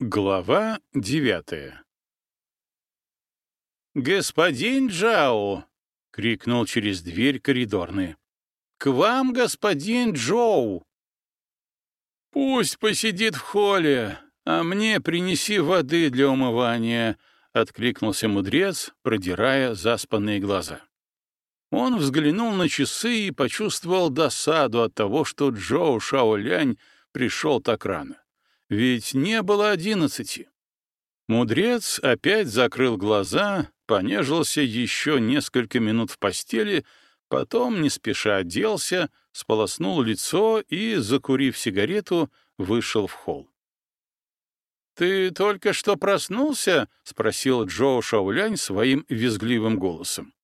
Глава девятая «Господин Джао!» — крикнул через дверь коридорный. «К вам, господин Джоу!» «Пусть посидит в холле, а мне принеси воды для умывания», — откликнулся мудрец, продирая заспанные глаза. Он взглянул на часы и почувствовал досаду от того, что Джоу Шаолянь пришел так рано. Ведь не было одиннадцати. Мудрец опять закрыл глаза, понежился еще несколько минут в постели, потом не спеша оделся, сполоснул лицо и, закурив сигарету, вышел в холл. «Ты только что проснулся?» — спросил Джоу Шаулянь своим визгливым голосом.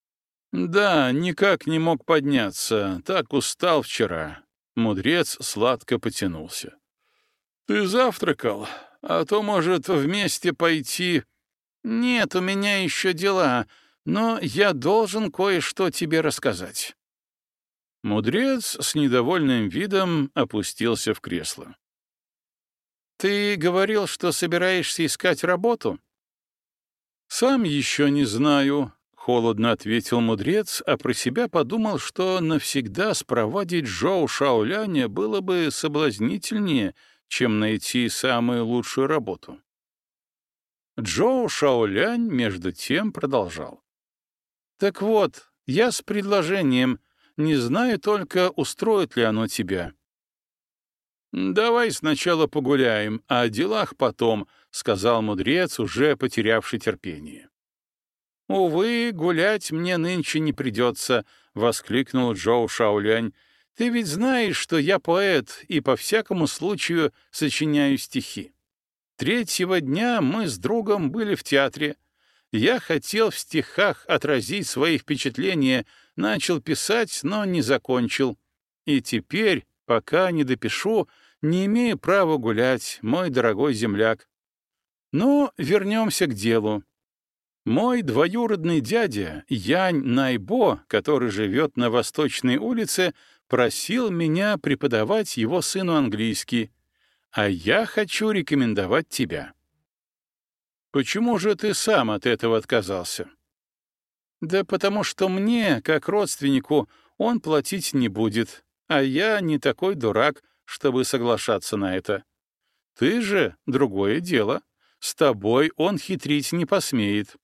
«Да, никак не мог подняться, так устал вчера». Мудрец сладко потянулся. «Ты завтракал? А то, может, вместе пойти...» «Нет, у меня еще дела, но я должен кое-что тебе рассказать». Мудрец с недовольным видом опустился в кресло. «Ты говорил, что собираешься искать работу?» «Сам еще не знаю», Холодно ответил мудрец, а про себя подумал, что навсегда спровадить Джоу Шаоляня было бы соблазнительнее, чем найти самую лучшую работу. Джоу Шаолянь, между тем, продолжал. «Так вот, я с предложением, не знаю только, устроит ли оно тебя». «Давай сначала погуляем, а о делах потом», — сказал мудрец, уже потерявший терпение. «Увы, гулять мне нынче не придется», — воскликнул Джоу Шаолянь. «Ты ведь знаешь, что я поэт и по всякому случаю сочиняю стихи. Третьего дня мы с другом были в театре. Я хотел в стихах отразить свои впечатления, начал писать, но не закончил. И теперь, пока не допишу, не имею права гулять, мой дорогой земляк. Но вернемся к делу. Мой двоюродный дядя Янь Найбо, который живет на Восточной улице, просил меня преподавать его сыну английский, а я хочу рекомендовать тебя. Почему же ты сам от этого отказался? Да потому что мне, как родственнику, он платить не будет, а я не такой дурак, чтобы соглашаться на это. Ты же — другое дело. С тобой он хитрить не посмеет.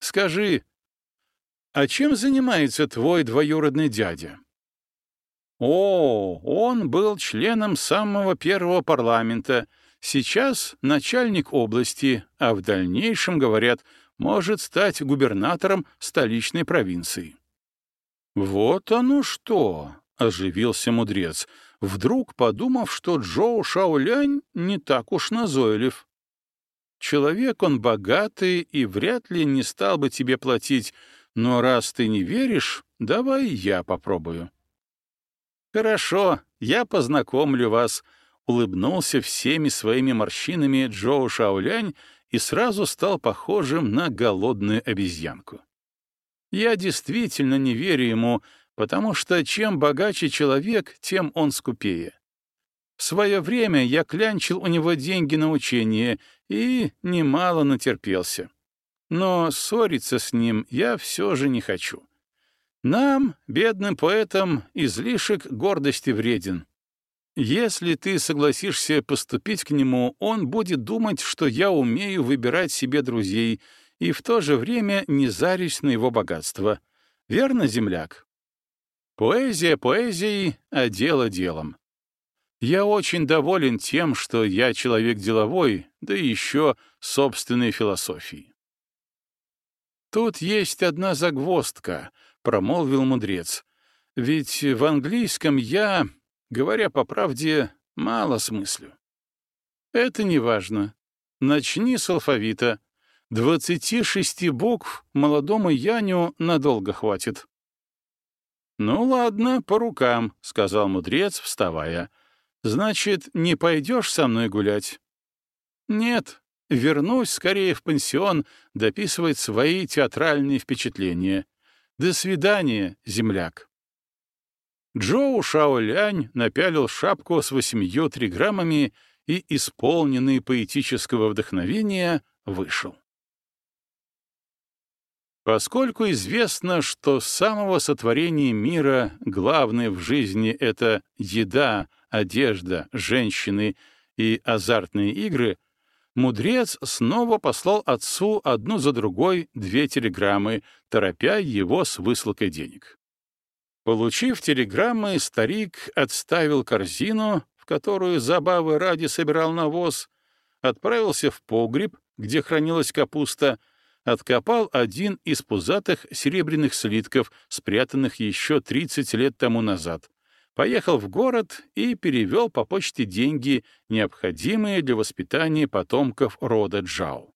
Скажи, а чем занимается твой двоюродный дядя? О, он был членом самого первого парламента, сейчас начальник области, а в дальнейшем, говорят, может стать губернатором столичной провинции. Вот оно что, оживился мудрец, вдруг подумав, что Джоу Шаолянь не так уж назойлив. Человек он богатый и вряд ли не стал бы тебе платить, но раз ты не веришь, давай я попробую. Хорошо, я познакомлю вас, улыбнулся всеми своими морщинами Джоу Шаолянь и сразу стал похожим на голодную обезьянку. Я действительно не верю ему, потому что чем богаче человек, тем он скупее. В свое время я клянчил у него деньги на учение и немало натерпелся. Но ссориться с ним я все же не хочу. Нам, бедным поэтам, излишек гордости вреден. Если ты согласишься поступить к нему, он будет думать, что я умею выбирать себе друзей и в то же время не зарюсь на его богатство. Верно, земляк? Поэзия поэзией, а дело делом. Я очень доволен тем, что я человек деловой, да еще собственной философией. «Тут есть одна загвоздка», — промолвил мудрец. «Ведь в английском я, говоря по правде, мало смыслю». «Это не важно. Начни с алфавита. Двадцати шести букв молодому Яню надолго хватит». «Ну ладно, по рукам», — сказал мудрец, вставая. Значит, не пойдешь со мной гулять? Нет, вернусь скорее в пансион дописывать свои театральные впечатления. До свидания, земляк. Джоу Шаолянь напялил шапку с восемью триграммами и, исполненный поэтического вдохновения, вышел. Поскольку известно, что с самого сотворения мира главное в жизни — это еда, одежда, женщины и азартные игры, мудрец снова послал отцу одну за другой две телеграммы, торопя его с высылкой денег. Получив телеграммы, старик отставил корзину, в которую забавы ради собирал навоз, отправился в погреб, где хранилась капуста, откопал один из пузатых серебряных слитков, спрятанных еще 30 лет тому назад, поехал в город и перевел по почте деньги, необходимые для воспитания потомков рода Джао.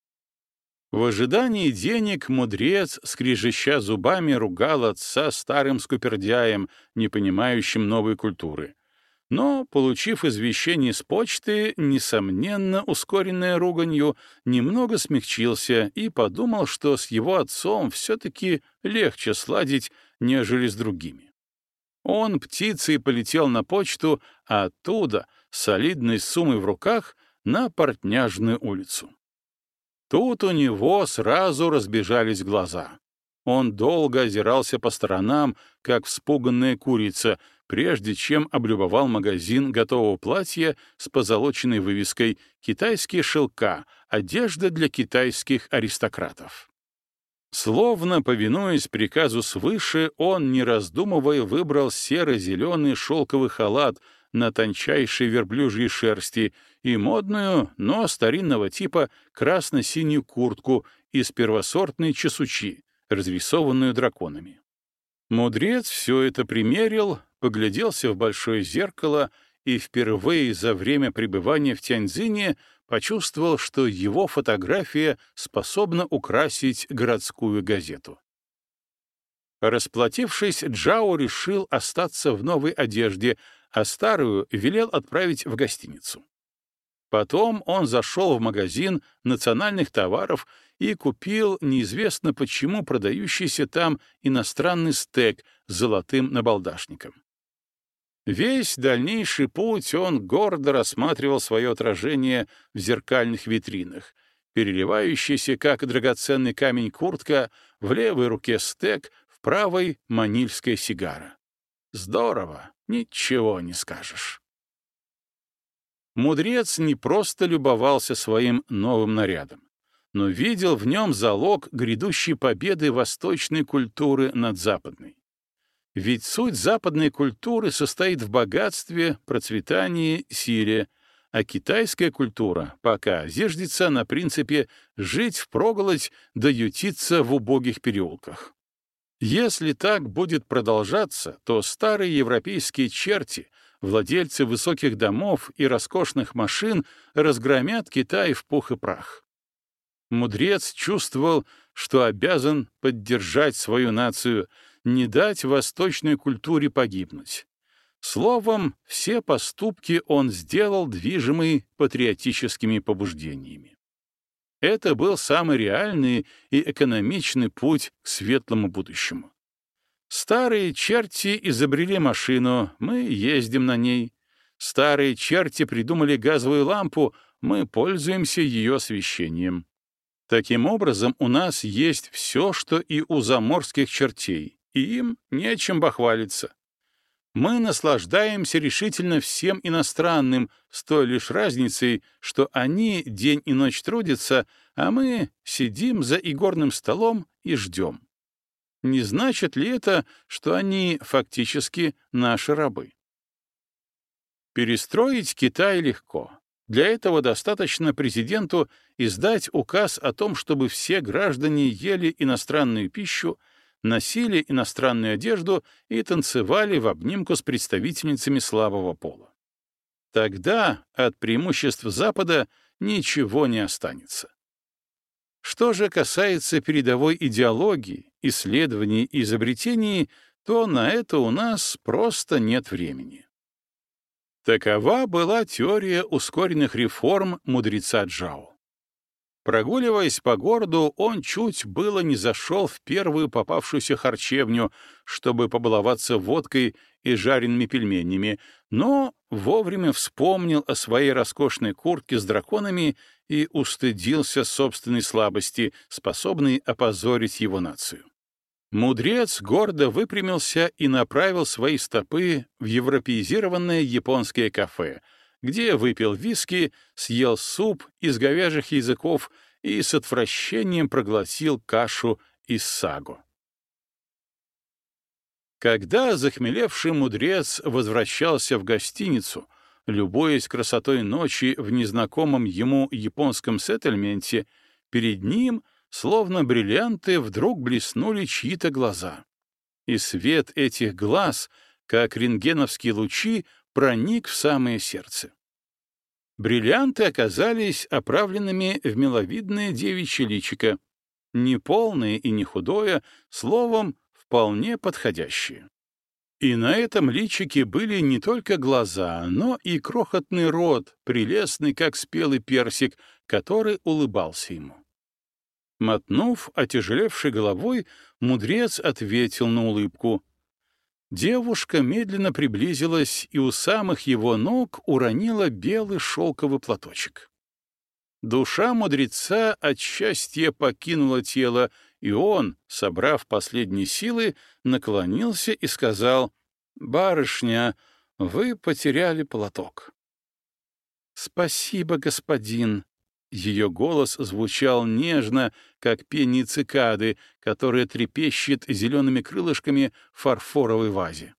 В ожидании денег мудрец, скрежеща зубами, ругал отца старым скупердяем, не понимающим новой культуры. Но, получив извещение с почты, несомненно, ускоренное руганью, немного смягчился и подумал, что с его отцом все-таки легче сладить, нежели с другими. Он птицей полетел на почту, а оттуда, солидной суммой в руках, на Портняжную улицу. Тут у него сразу разбежались глаза. Он долго озирался по сторонам, как вспуганная курица, прежде чем облюбовал магазин готового платья с позолоченной вывеской «Китайские шелка. Одежда для китайских аристократов». Словно повинуясь приказу свыше, он, не раздумывая, выбрал серо-зеленый шелковый халат на тончайшей верблюжьей шерсти и модную, но старинного типа, красно-синюю куртку из первосортной чесучи, разрисованную драконами. Мудрец все это примерил, погляделся в большое зеркало и впервые за время пребывания в Тяньцзине почувствовал, что его фотография способна украсить городскую газету. Расплатившись, Джао решил остаться в новой одежде, а старую велел отправить в гостиницу. Потом он зашел в магазин национальных товаров и купил неизвестно почему продающийся там иностранный стек с золотым набалдашником. Весь дальнейший путь он гордо рассматривал свое отражение в зеркальных витринах, переливающийся, как драгоценный камень куртка, в левой руке стек, в правой — манильская сигара. Здорово, ничего не скажешь. Мудрец не просто любовался своим новым нарядом, но видел в нем залог грядущей победы восточной культуры над западной. Ведь суть западной культуры состоит в богатстве, процветании, силе, а китайская культура пока зиждется на принципе «жить впроголодь да ютиться в убогих переулках». Если так будет продолжаться, то старые европейские черти, владельцы высоких домов и роскошных машин, разгромят Китай в пух и прах. Мудрец чувствовал, что обязан поддержать свою нацию — не дать восточной культуре погибнуть. Словом, все поступки он сделал, движимый патриотическими побуждениями. Это был самый реальный и экономичный путь к светлому будущему. Старые черти изобрели машину, мы ездим на ней. Старые черти придумали газовую лампу, мы пользуемся ее освещением. Таким образом, у нас есть все, что и у заморских чертей, и им нечем бахвалиться. Мы наслаждаемся решительно всем иностранным, с той лишь разницей, что они день и ночь трудятся, а мы сидим за игорным столом и ждем. Не значит ли это, что они фактически наши рабы? Перестроить Китай легко. Для этого достаточно президенту издать указ о том, чтобы все граждане ели иностранную пищу, носили иностранную одежду и танцевали в обнимку с представительницами слабого пола. Тогда от преимуществ Запада ничего не останется. Что же касается передовой идеологии, исследований и изобретений, то на это у нас просто нет времени. Такова была теория ускоренных реформ мудреца Джао. Прогуливаясь по городу, он чуть было не зашел в первую попавшуюся харчевню, чтобы побаловаться водкой и жареными пельменями, но вовремя вспомнил о своей роскошной куртке с драконами и устыдился собственной слабости, способной опозорить его нацию. Мудрец гордо выпрямился и направил свои стопы в европеизированное японское кафе — где выпил виски, съел суп из говяжьих языков и с отвращением проглотил кашу из сагу. Когда захмелевший мудрец возвращался в гостиницу, любуясь красотой ночи в незнакомом ему японском сеттельменте, перед ним, словно бриллианты, вдруг блеснули чьи-то глаза. И свет этих глаз, как рентгеновские лучи, проник в самое сердце. Бриллианты оказались оправленными в миловидное девичье личико, не полное и не худое, словом, вполне подходящее. И на этом личике были не только глаза, но и крохотный рот, прелестный, как спелый персик, который улыбался ему. Мотнув отяжелевшей головой, мудрец ответил на улыбку — Девушка медленно приблизилась и у самых его ног уронила белый шелковый платочек. Душа мудреца от счастья покинула тело, и он, собрав последние силы, наклонился и сказал, «Барышня, вы потеряли платок». «Спасибо, господин», ее голос звучал нежно, как пение цикады, которая трепещет зелеными крылышками в фарфоровой вазе.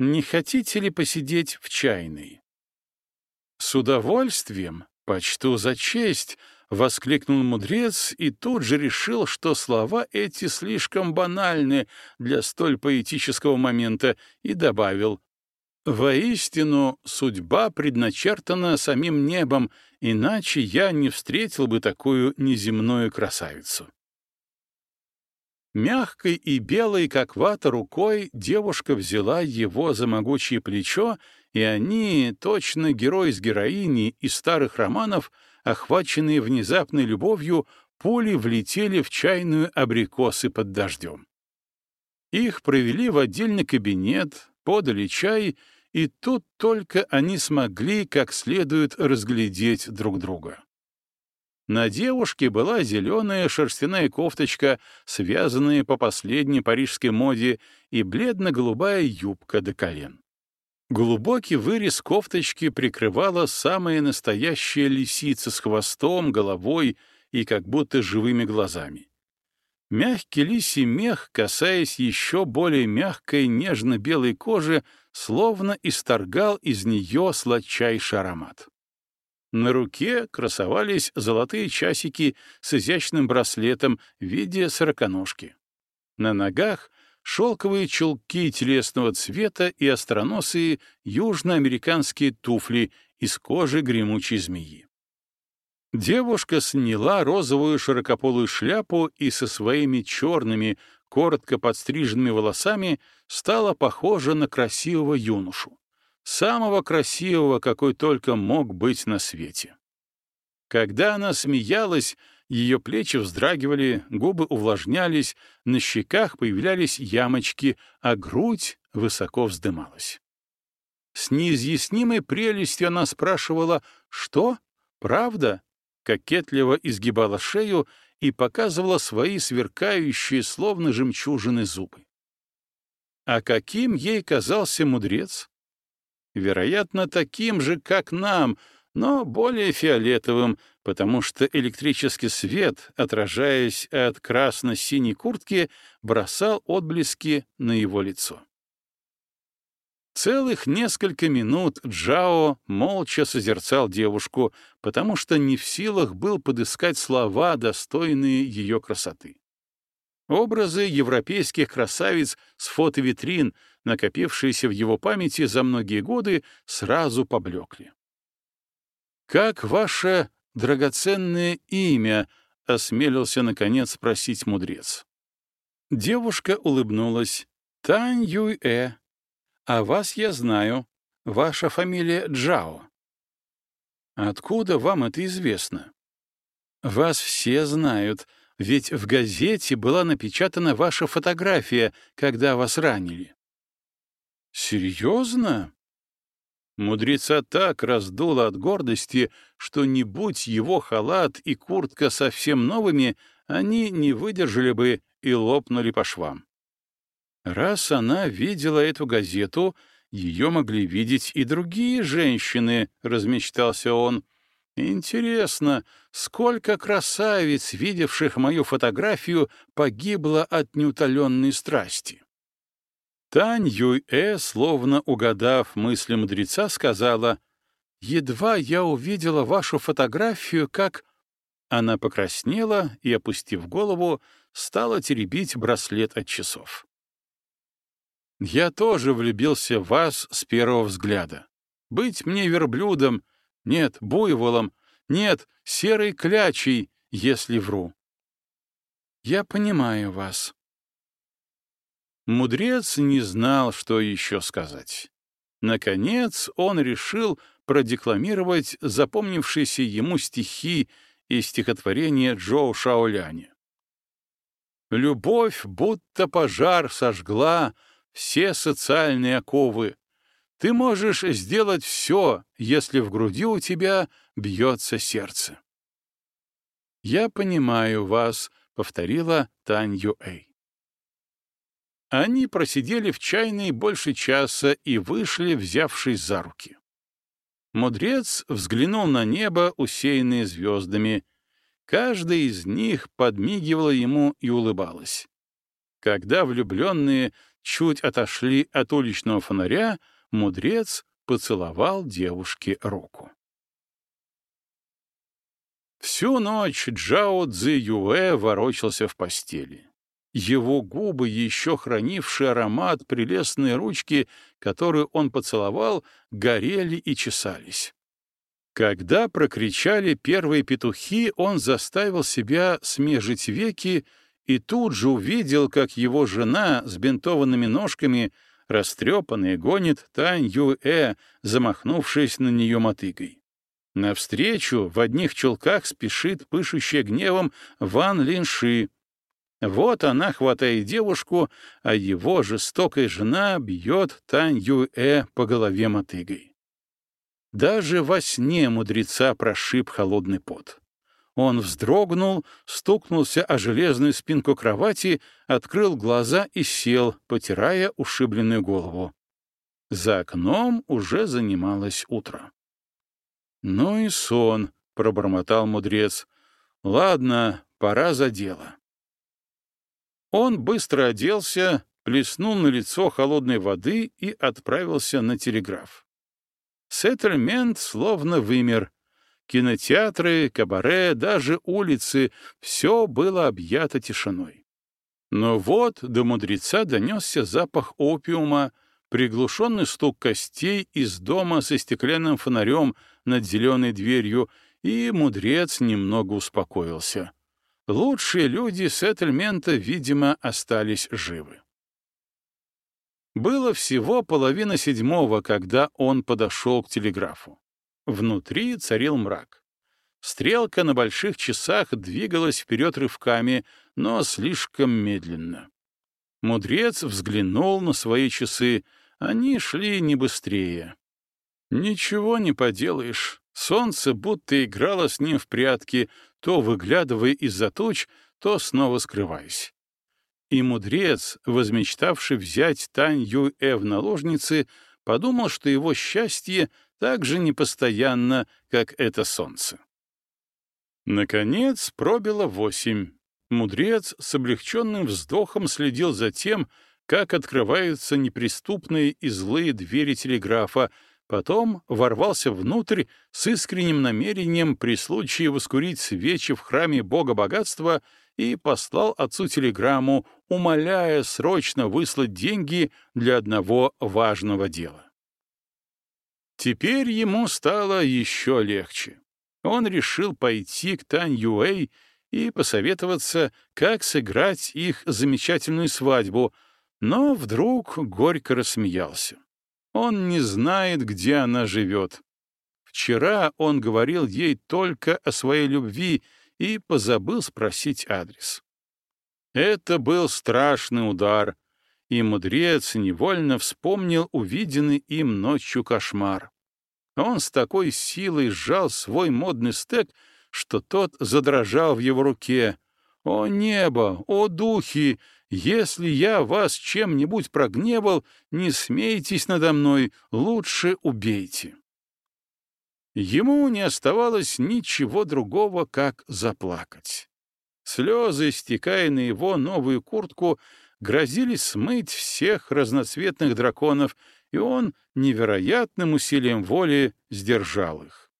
«Не хотите ли посидеть в чайной?» «С удовольствием, почту за честь», — воскликнул мудрец и тут же решил, что слова эти слишком банальны для столь поэтического момента, и добавил Воистину, судьба предначертана самим небом, иначе я не встретил бы такую неземную красавицу. Мягкой и белой, как вата, рукой девушка взяла его за могучее плечо, и они, точно герой с героиней из старых романов, охваченные внезапной любовью, пули влетели в чайную абрикосы под дождем. Их провели в отдельный кабинет, подали чай, и тут только они смогли как следует разглядеть друг друга. На девушке была зеленая шерстяная кофточка, связанная по последней парижской моде, и бледно-голубая юбка до колен. Глубокий вырез кофточки прикрывала самая настоящая лисица с хвостом, головой и как будто живыми глазами. Мягкий лисий мех, касаясь еще более мягкой нежно-белой кожи, словно исторгал из нее сладчайший аромат. На руке красовались золотые часики с изящным браслетом в виде сороконожки. На ногах — шелковые чулки телесного цвета и остроносые южноамериканские туфли из кожи гремучей змеи. Девушка сняла розовую широкополую шляпу и со своими черными, коротко подстриженными волосами стала похожа на красивого юношу, самого красивого, какой только мог быть на свете. Когда она смеялась, ее плечи вздрагивали, губы увлажнялись, на щеках появлялись ямочки, а грудь высоко вздымалась. С неизъяснимой прелестью она спрашивала «Что? Правда?» кокетливо изгибала шею и показывала свои сверкающие, словно жемчужины, зубы. А каким ей казался мудрец? Вероятно, таким же, как нам, но более фиолетовым, потому что электрический свет, отражаясь от красно-синей куртки, бросал отблески на его лицо. Целых несколько минут Джао молча созерцал девушку, потому что не в силах был подыскать слова, достойные ее красоты. Образы европейских красавиц с фотовитрин, накопившиеся в его памяти за многие годы, сразу поблекли. «Как ваше драгоценное имя?» — осмелился, наконец, спросить мудрец. Девушка улыбнулась. «Тань Юй-э, а вас я знаю. Ваша фамилия Джао. Откуда вам это известно? Вас все знают, ведь в газете была напечатана ваша фотография, когда вас ранили. Серьезно? Мудреца так раздуло от гордости, что не будь его халат и куртка совсем новыми, они не выдержали бы и лопнули по швам. Раз она видела эту газету, ее могли видеть и другие женщины, — размечтался он. Интересно, сколько красавиц, видевших мою фотографию, погибло от неутоленной страсти? Тань Юэ, словно угадав мысли мудреца, сказала, «Едва я увидела вашу фотографию, как...» Она покраснела и, опустив голову, стала теребить браслет от часов. «Я тоже влюбился в вас с первого взгляда. Быть мне верблюдом, нет, буйволом, нет, серой клячей, если вру. Я понимаю вас, Мудрец не знал, что еще сказать. Наконец он решил продекламировать запомнившиеся ему стихи из стихотворения Джоу Шаоляня. «Любовь будто пожар сожгла все социальные оковы. Ты можешь сделать все, если в груди у тебя бьется сердце». «Я понимаю вас», — повторила Тань Юэй. Они просидели в чайной больше часа и вышли, взявшись за руки. Мудрец взглянул на небо, усеянное звездами. Каждая из них подмигивала ему и улыбалась. Когда влюбленные чуть отошли от уличного фонаря, мудрец поцеловал девушке руку. Всю ночь Джао Цзи Юэ ворочался в постели. Его губы, еще хранившие аромат прелестной ручки, которую он поцеловал, горели и чесались. Когда прокричали первые петухи, он заставил себя смежить веки и тут же увидел, как его жена с бинтованными ножками, растрепанная, гонит Тань Юэ, замахнувшись на нее мотыгой. Навстречу в одних чулках спешит пышущая гневом Ван Линши, вот она хватает девушку, а его жестокая жена бьет Тань Юэ по голове мотыгой. Даже во сне мудреца прошиб холодный пот. Он вздрогнул, стукнулся о железную спинку кровати, открыл глаза и сел, потирая ушибленную голову. За окном уже занималось утро. «Ну и сон», — пробормотал мудрец. «Ладно, пора за дело». Он быстро оделся, плеснул на лицо холодной воды и отправился на телеграф. Сеттельмент словно вымер. Кинотеатры, кабаре, даже улицы — все было объято тишиной. Но вот до мудреца донесся запах опиума, приглушенный стук костей из дома со стеклянным фонарем над зеленой дверью, и мудрец немного успокоился. Лучшие люди сеттельмента, видимо, остались живы. Было всего половина седьмого, когда он подошел к телеграфу. Внутри царил мрак. Стрелка на больших часах двигалась вперед рывками, но слишком медленно. Мудрец взглянул на свои часы. Они шли не быстрее. Ничего не поделаешь. Солнце будто играло с ним в прятки, то выглядывая из-за туч, то снова скрываясь. И мудрец, возмечтавший взять Тань Юэ в наложницы, подумал, что его счастье так же непостоянно, как это солнце. Наконец пробило восемь. Мудрец с облегченным вздохом следил за тем, как открываются неприступные и злые двери телеграфа, Потом ворвался внутрь с искренним намерением при случае воскурить свечи в храме бога богатства и послал отцу телеграмму, умоляя срочно выслать деньги для одного важного дела. Теперь ему стало еще легче. Он решил пойти к Тань Юэй и посоветоваться, как сыграть их замечательную свадьбу, но вдруг горько рассмеялся. Он не знает, где она живет. Вчера он говорил ей только о своей любви и позабыл спросить адрес. Это был страшный удар, и мудрец невольно вспомнил увиденный им ночью кошмар. Он с такой силой сжал свой модный стек, что тот задрожал в его руке. «О небо! О духи! Если я вас чем-нибудь прогневал, не смейтесь надо мной, лучше убейте». Ему не оставалось ничего другого, как заплакать. Слезы, стекая на его новую куртку, грозили смыть всех разноцветных драконов, и он невероятным усилием воли сдержал их.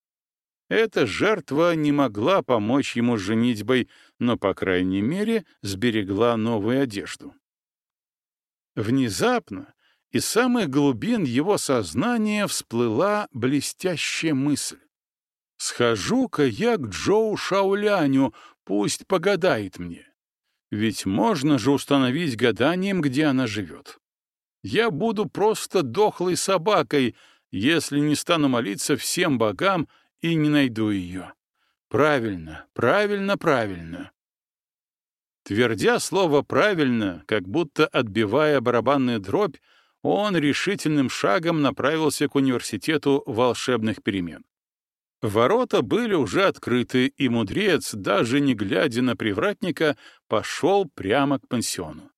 Эта жертва не могла помочь ему женитьбой, но, по крайней мере, сберегла новую одежду. Внезапно из самых глубин его сознания всплыла блестящая мысль. «Схожу-ка я к Джоу Шауляню, пусть погадает мне. Ведь можно же установить гаданием, где она живет. Я буду просто дохлой собакой, если не стану молиться всем богам и не найду ее. Правильно, правильно, правильно. Твердя слово «правильно», как будто отбивая барабанную дробь, он решительным шагом направился к университету волшебных перемен. Ворота были уже открыты, и мудрец, даже не глядя на привратника, пошел прямо к пансиону.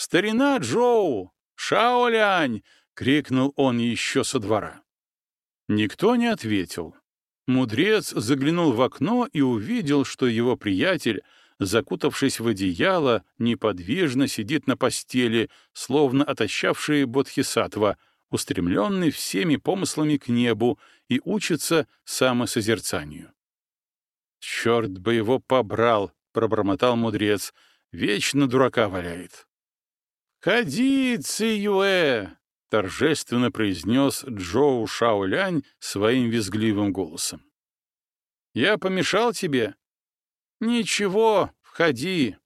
«Старина Джоу! Шаолянь!» — крикнул он еще со двора. Никто не ответил. Мудрец заглянул в окно и увидел, что его приятель — закутавшись в одеяло, неподвижно сидит на постели, словно отощавший бодхисаттва, устремленный всеми помыслами к небу и учится самосозерцанию. «Черт бы его побрал!» — пробормотал мудрец. «Вечно дурака валяет». «Ходи, Циюэ!» — торжественно произнес Джоу Шаолянь своим визгливым голосом. «Я помешал тебе?» «Ничего, входи».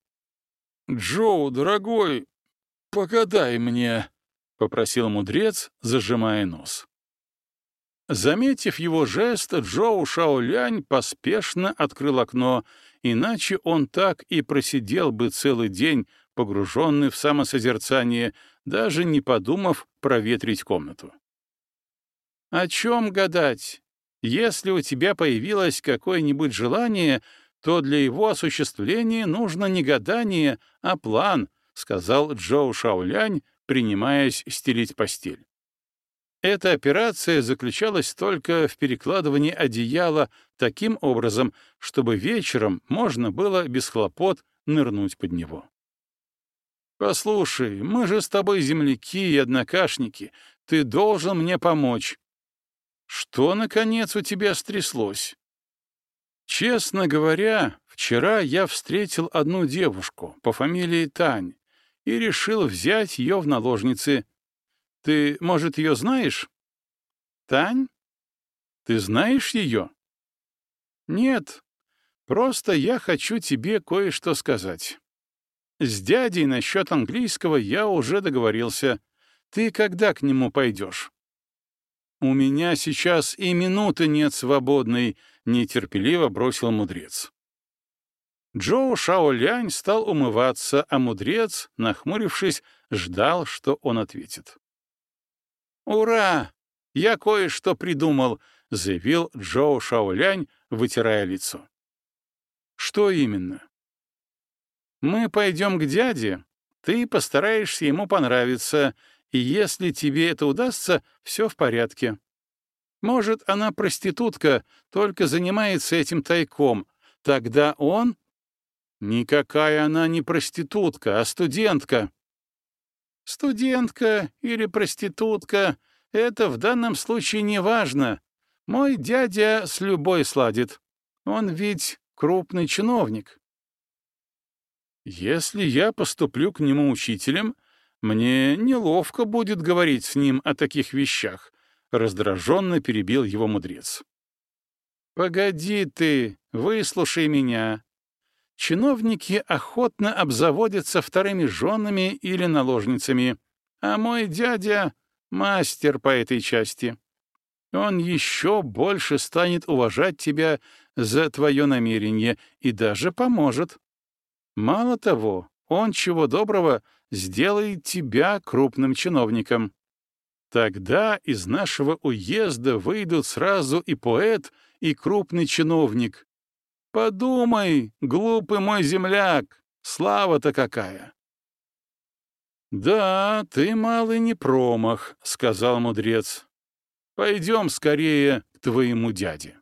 «Джоу, дорогой, погадай мне», — попросил мудрец, зажимая нос. Заметив его жест, Джоу Шаолянь поспешно открыл окно, иначе он так и просидел бы целый день, погруженный в самосозерцание, даже не подумав проветрить комнату. «О чем гадать? Если у тебя появилось какое-нибудь желание, то для его осуществления нужно не гадание, а план, сказал Джоу Шаолянь, принимаясь стелить постель. Эта операция заключалась только в перекладывании одеяла таким образом, чтобы вечером можно было без хлопот нырнуть под него. «Послушай, мы же с тобой земляки и однокашники. Ты должен мне помочь». «Что, наконец, у тебя стряслось?» Честно говоря, вчера я встретил одну девушку по фамилии Тань и решил взять ее в наложницы. Ты, может, ее знаешь? Тань? Ты знаешь ее? Нет, просто я хочу тебе кое-что сказать. С дядей насчет английского я уже договорился. Ты когда к нему пойдешь? У меня сейчас и минуты нет свободной, — нетерпеливо бросил мудрец. Джоу Шаолянь стал умываться, а мудрец, нахмурившись, ждал, что он ответит. «Ура! Я кое-что придумал!» — заявил Джоу Шаолянь, вытирая лицо. «Что именно?» «Мы пойдем к дяде, ты постараешься ему понравиться, и если тебе это удастся, все в порядке. Может, она проститутка, только занимается этим тайком. Тогда он... Никакая она не проститутка, а студентка. Студентка или проститутка — это в данном случае не важно. Мой дядя с любой сладит. Он ведь крупный чиновник. Если я поступлю к нему учителем, мне неловко будет говорить с ним о таких вещах, Раздраженно перебил его мудрец. «Погоди ты, выслушай меня. Чиновники охотно обзаводятся вторыми женами или наложницами, а мой дядя — мастер по этой части. Он еще больше станет уважать тебя за твое намерение и даже поможет. Мало того, он чего доброго сделает тебя крупным чиновником. Тогда из нашего уезда выйдут сразу и поэт, и крупный чиновник. Подумай, глупый мой земляк, слава-то какая! «Да, ты малый не промах», — сказал мудрец. «Пойдем скорее к твоему дяде».